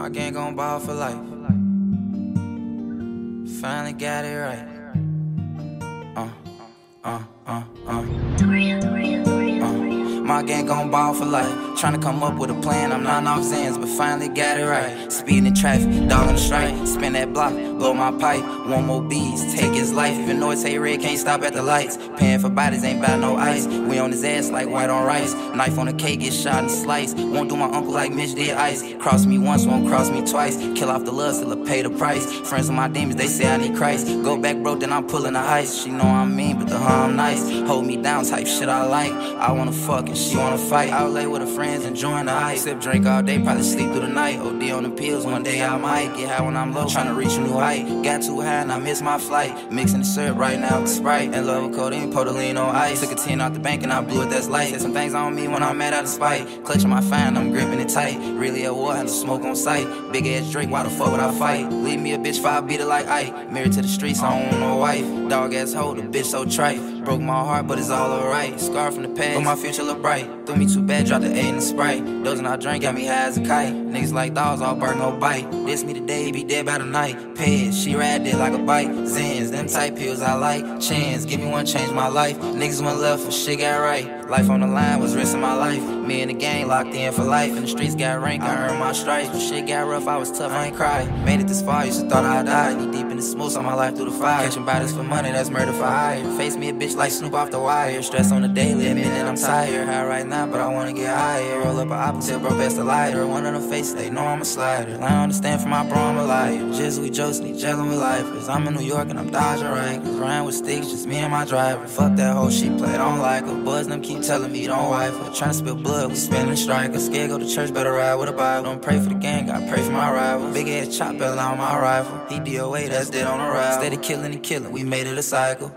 My gang gon' ball for life. Finally got it right. Uh, uh, uh, uh. uh. My gang gon' ball for life. Tryna come up with a plan, I'm not off Zans, but finally got it right. Speeding in traffic, dog the strike. Spin that block, blow my pipe. One more bees, take his life. Even though it's hey red, can't stop at the lights. Paying for bodies, ain't buy no ice. We on his ass like white on rice. Knife on the cake, get shot and sliced. Won't do my uncle like Mitch did ice. Cross me once, won't cross me twice. Kill off the love, still a pay the price. Friends with my demons, they say I need Christ. Go back broke, then I'm pulling the heist. She know I'm mean, but the harm nice. Hold me down, type shit I like. I wanna fuck and she wanna fight. Out late with her friends, enjoying the ice. Sip drink all day, probably sleep through the night. OD on the pills, one day I might get high when I'm low, trying to reach a new height. Got too high and I missed my flight. Mixing the syrup right now with Sprite. And love with codeine, Podaline on ice. Took a 10 out the bank and I blew it, that's light. Said some things on me when I'm mad out of spite. Clutching my fine, I'm gripping it tight. Really at war, had to smoke on sight. Big ass drink, why the fuck would I fight? Leave me a bitch, five beat it like Ike. Married to the streets, I don't want no wife. Dog ass hoe, the bitch so trite. Broke my heart, but it's all alright. Scar from the past, but my future look bright. Threw me too bad, dropped the A in the Sprite. Dozing I drink, got me high as a kite. Niggas like dogs, all bark, no bite. This me today, be dead by the night. Peds, she ride it like a bite. Zins, them type pills I like. Chance, give me one, change my life. Niggas went left, for shit got right. Life on the line was risking my life. Me and the gang locked in for life. And the streets got rank, I earned my stripes. When shit got rough, I was tough, I ain't cry. Made it this far, used to thought I'd die. Knee deep the smoke, on my life through the fire. Catching bodies for money, that's murder for hire. Face me a bitch like Snoop off the wire. Stress on the daily, admitting I'm tired. High right now, but I wanna get higher. Roll up an opposite, bro, best a lighter. One on the face, they know I'm a slider. I understand from my bro, I'm a liar. Jokes, need gelling with lifers. I'm in New York and I'm dodging right. Riding with sticks, just me and my driver. Fuck that whole shit play, don't like her. Buzz them keep telling me don't wife her. Trying to spill blood, we spinning strikers. Scared go to church, better ride with a Bible. Don't pray for the gang, I pray for my rival. Big ass chop, on my rifle. He DOA, that's dead on. Steady killing and killing, we made it a cycle.